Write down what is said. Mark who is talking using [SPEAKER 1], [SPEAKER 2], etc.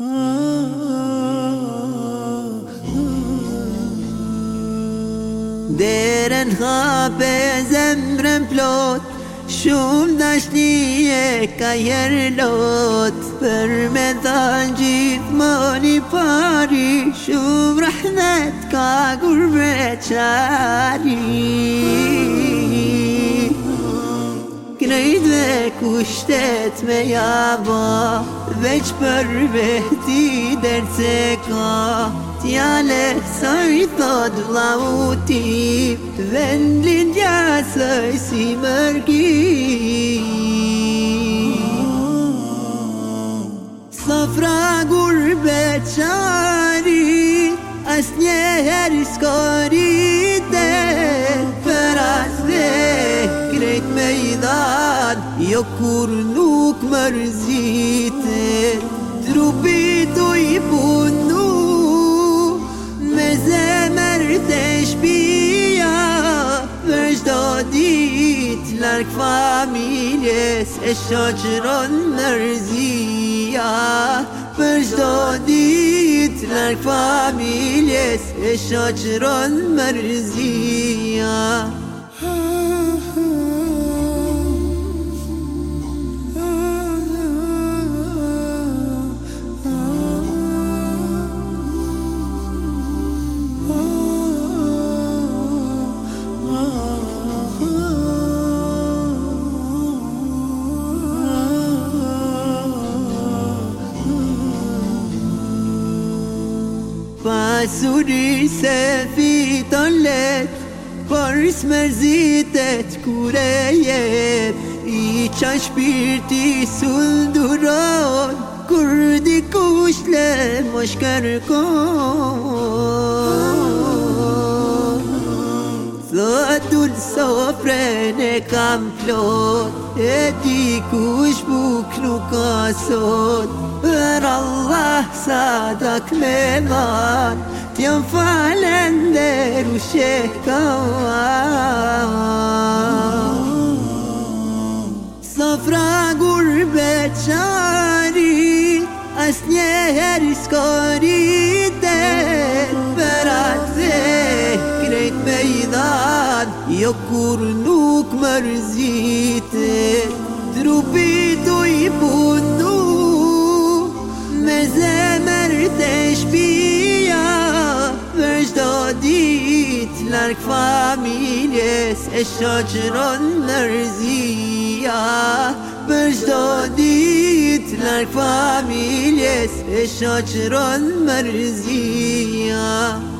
[SPEAKER 1] Ah, ah, ah, ah, hape zemrem plot, shumë dashni e ka jen lot. Për me dalgjit moni pari, shumë rahtet ka gurme qari. Shqejtve kushtet me jaba, veç për veti dër tse ka Tjale sëj thot vlauti, vendin gja sëj si mërki Sa gurbet shari, as nje skoj يقرنوك مرزيته تروبيتو يبونو مزامر تشبية مجداديت لرك فاميليس الشجران مرزية مجداديت لرك فاميليس الشجران مرزية Fa suri se fitollet, por smerzitet kur e jep I qash pirti sulduron, kur di kusht le moshkarkon dul sofre ne kam flot E di kush buk nuk asot sot Për Allah sa dak me man T'jam falen dhe sheh ka Sofra gurbe beqari As njeheri skori يقرنوك مرزيته دروبيتو يبونو مزامر تشبية مجداديت لرك فاميليس الشجران مرزية مجداديت لرك فاميليس الشجران مرزية